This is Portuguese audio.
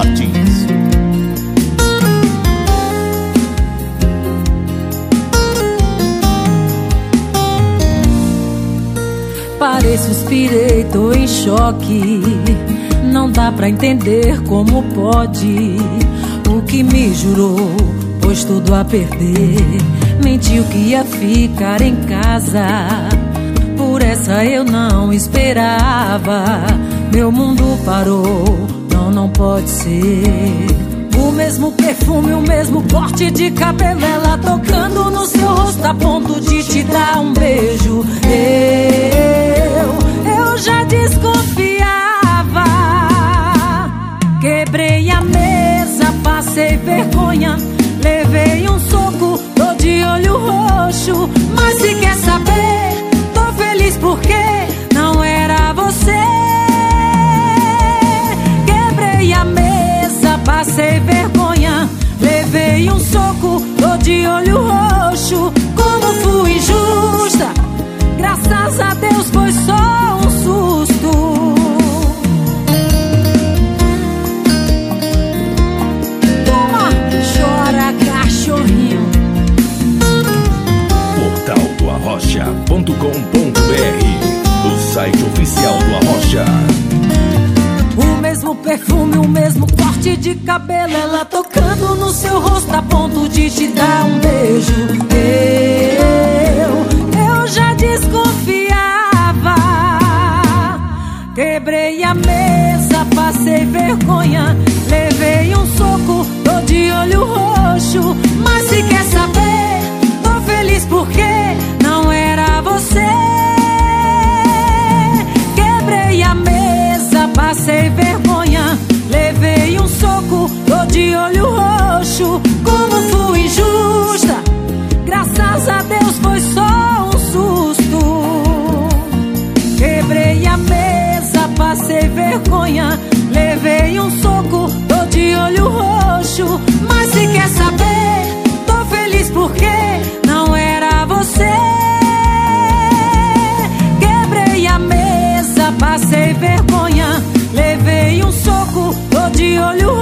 Martins. Pareço inspirei, tô em choque. Não dá pra entender como pode o que me jurou, pois tudo a perder. Mentiu que ia ficar em casa. Por essa eu não esperava. Meu mundo parou não, pode ser. O mesmo perfume, o mesmo corte de cabelo, ela tocando no seu rosto a ponto de te dar de olho roxo. Como fui injusta, graças a Deus foi só um susto. Toma, chora, cachorrinho. Portal do Arrocha.com.br O site oficial do Arrocha. O mesmo perfume, o mesmo corte de cabelo, ela tocando de te dar um beijo. Eu, eu já desconfiava. Quebrei a mesa, passei vergonha, levei um soco, tô de olho roxo. Mas se quer passei vergonha, levei um soco, tô de olho roxo. Mas se quer saber, tô feliz porque não era você. Quebrei a mesa, passei vergonha, levei um soco, tô de olho roxo.